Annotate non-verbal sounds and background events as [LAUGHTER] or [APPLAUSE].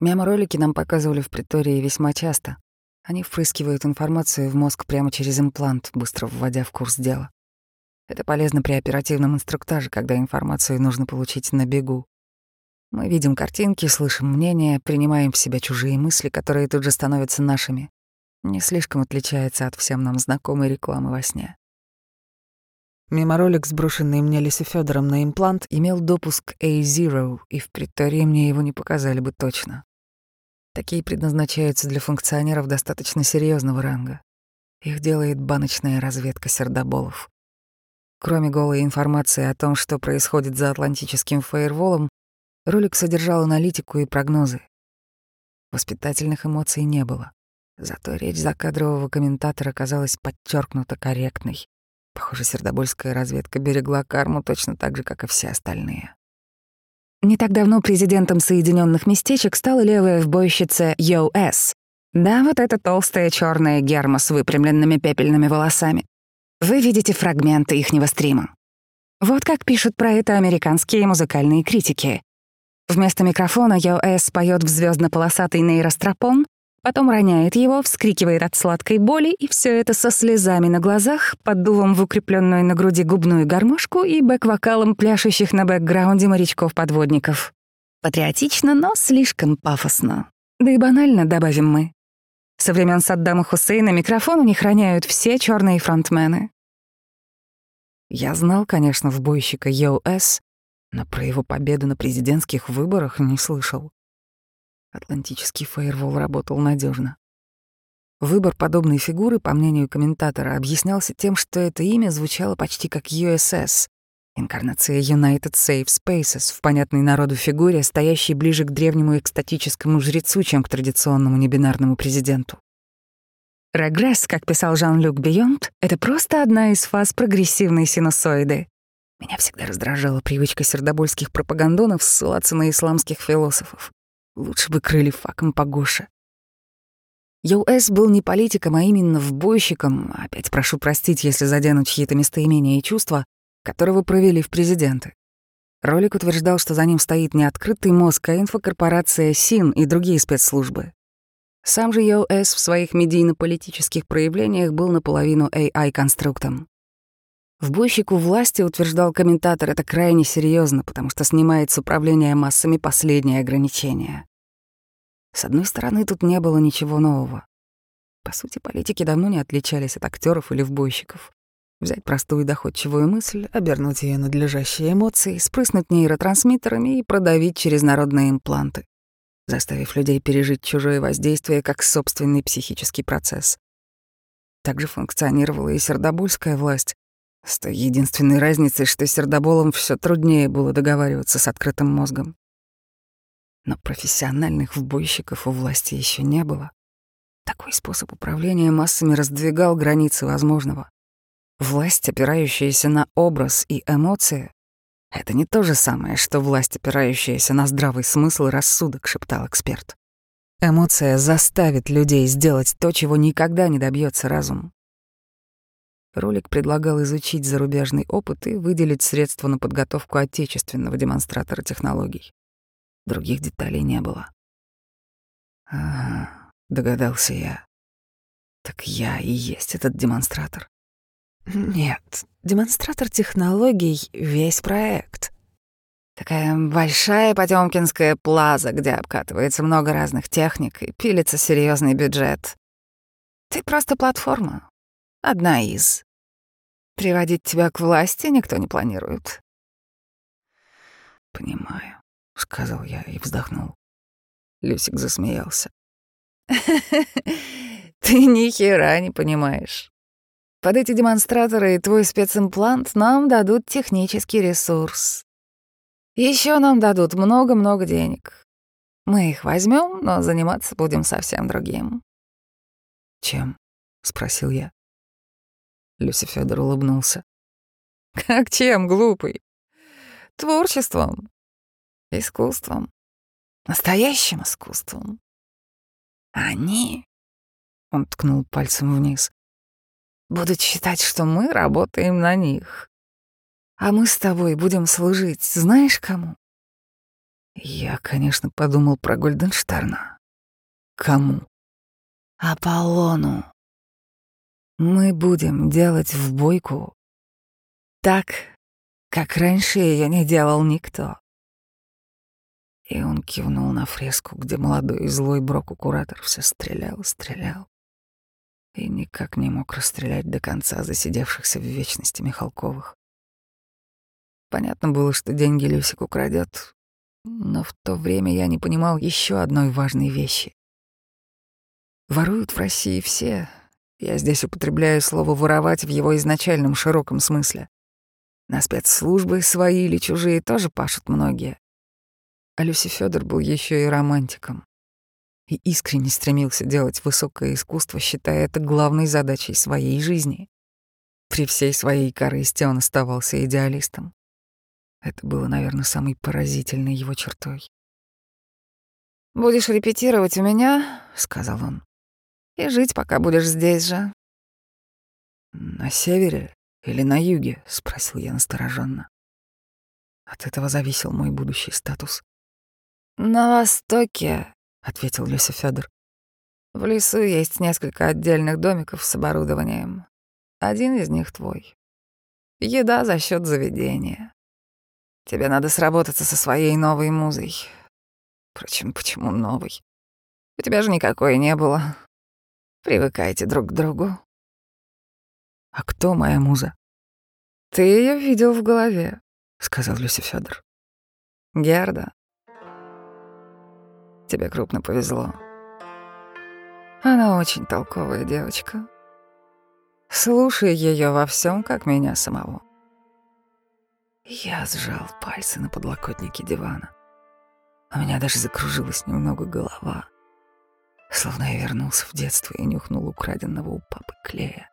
Мемо-ролики нам показывали в притории весьма часто. Они впрыскивают информацию в мозг прямо через имплант, быстро вводя в курс дела. Это полезно при оперативном инструктаже, когда информацию нужно получить на бегу. Мы видим картинки, слышим мнения, принимаем в себя чужие мысли, которые тут же становятся нашими. Не слишком отличается от всем нам знакомой рекламы во сне. Меморолик, сброшенный мне Лисе Федором на имплант, имел допуск A0, и в притории мне его не показали бы точно. Такие предназначаются для функционеров достаточно серьезного ранга. Их делает баночная разведка сердоболов. Кроме голой информации о том, что происходит за Атлантическим фаерволом, ролик содержал аналитику и прогнозы. Воспитательных эмоций не было. Зато речь закадрового комментатора казалась подчеркнуто корректной. Похоже, сердобольская разведка берегла карму точно так же, как и все остальные. Не так давно президентом Соединенных Местечек стала левая вбойщица Йоу С. Да, вот эта толстая черная герма с выпрямленными пепельными волосами. Вы видите фрагменты ихнего стрима. Вот как пишут про это американские музыкальные критики. Вместо микрофона Йо-С поет в звездно полосатый нейростропон, потом роняет его, вскрикивает от сладкой боли, и все это со слезами на глазах, под дулом в укрепленную на груди губную гармошку и бэк-вокалом пляшущих на бэкграунде морячков-подводников. Патриотично, но слишком пафосно. Да и банально, добавим мы. Со времен Саддама Хусейна микрофон у них роняют все черные фронтмены. Я знал, конечно, в бойщика Йоу-С, но про его победу на президентских выборах не слышал. Атлантический фаервол работал надежно. Выбор подобной фигуры, по мнению комментатора, объяснялся тем, что это имя звучало почти как USS, инкарнация United Safe Spaces в понятной народу фигуре, стоящей ближе к древнему экстатическому жрецу, чем к традиционному небинарному президенту. Регресс, как писал Жан-Люк Бионт, это просто одна из фаз прогрессивной синусоиды. Меня всегда раздражала привычка сердобольских пропагандонов ссылаться на исламских философов. Лучше бы крыли факом погоше. ЮС был не политиком, а именно вбойщиком, опять прошу простить, если задену чьи-то местоимения и чувства, которого провели в президенты. Ролик утверждал, что за ним стоит не открытый мозг, а инфокорпорация СИН и другие спецслужбы. Сам же ЮС в своих медийно-политических проявлениях был наполовину AI-конструктом. В бойщику власти, утверждал комментатор, это крайне серьезно, потому что снимает с управления массами последние ограничения. С одной стороны, тут не было ничего нового. По сути, политики давно не отличались от актеров или вбойщиков. Взять простую доходчивую мысль, обернуть ее надлежащие эмоции, спрыснуть нейротрансмиттерами и продавить через народные импланты, заставив людей пережить чужое воздействие как собственный психический процесс. Также функционировала и сердобольская власть, с той единственной разницей, что сердоболом все труднее было договариваться с открытым мозгом. Но профессиональных вбойщиков у власти еще не было. Такой способ управления массами раздвигал границы возможного. Власть, опирающаяся на образ и эмоции, это не то же самое, что власть, опирающаяся на здравый смысл и рассудок, шептал эксперт. Эмоция заставит людей сделать то, чего никогда не добьется разум. Ролик предлагал изучить зарубежный опыт и выделить средства на подготовку отечественного демонстратора технологий. Других деталей не было. «Ага», — догадался я. «Так я и есть этот демонстратор». «Нет, демонстратор технологий — весь проект. Такая большая потемкинская плаза, где обкатывается много разных техник и пилится серьезный бюджет. Ты просто платформа. Одна из. Приводить тебя к власти никто не планирует. Понимаю, сказал я и вздохнул. Люсик засмеялся. [LAUGHS] Ты ни хера не понимаешь. Под эти демонстраторы и твой специмплант нам дадут технический ресурс. Еще нам дадут много-много денег. Мы их возьмем, но заниматься будем совсем другим. Чем? спросил я. Люси Федор улыбнулся. Как чем, глупый? Творчеством, искусством, настоящим искусством. Они, он ткнул пальцем вниз, будут считать, что мы работаем на них. А мы с тобой будем служить, знаешь кому? Я, конечно, подумал про Гольденштерна. Кому? Аполлону. Мы будем делать в бойку так, как раньше ее не делал никто. И он кивнул на фреску, где молодой и злой Броку-куратор все стрелял, стрелял. И никак не мог расстрелять до конца засидевшихся в вечности Михалковых. Понятно было, что деньги Люсик украдет, но в то время я не понимал еще одной важной вещи. Воруют в России все. Я здесь употребляю слово «воровать» в его изначальном широком смысле. На спецслужбы свои или чужие тоже пашут многие. А Люси Федор был еще и романтиком. И искренне стремился делать высокое искусство, считая это главной задачей своей жизни. При всей своей корысти он оставался идеалистом. Это было, наверное, самой поразительной его чертой. «Будешь репетировать у меня», — сказал он, — «и жить, пока будешь здесь же». «На севере или на юге?» — спросил я настороженно. От этого зависел мой будущий статус. «На востоке», — ответил Люся Федор. «В лесу есть несколько отдельных домиков с оборудованием. Один из них твой. Еда за счет заведения. Тебе надо сработаться со своей новой музой. Впрочем, почему новой? У тебя же никакой не было. Привыкайте друг к другу. А кто моя муза? Ты ее видел в голове, сказал Люси Федор. Герда. Тебе крупно повезло. Она очень толковая девочка. Слушай ее во всем, как меня самого. Я сжал пальцы на подлокотнике дивана. У меня даже закружилась немного голова. Словно я вернулся в детство и нюхнул украденного у папы клея.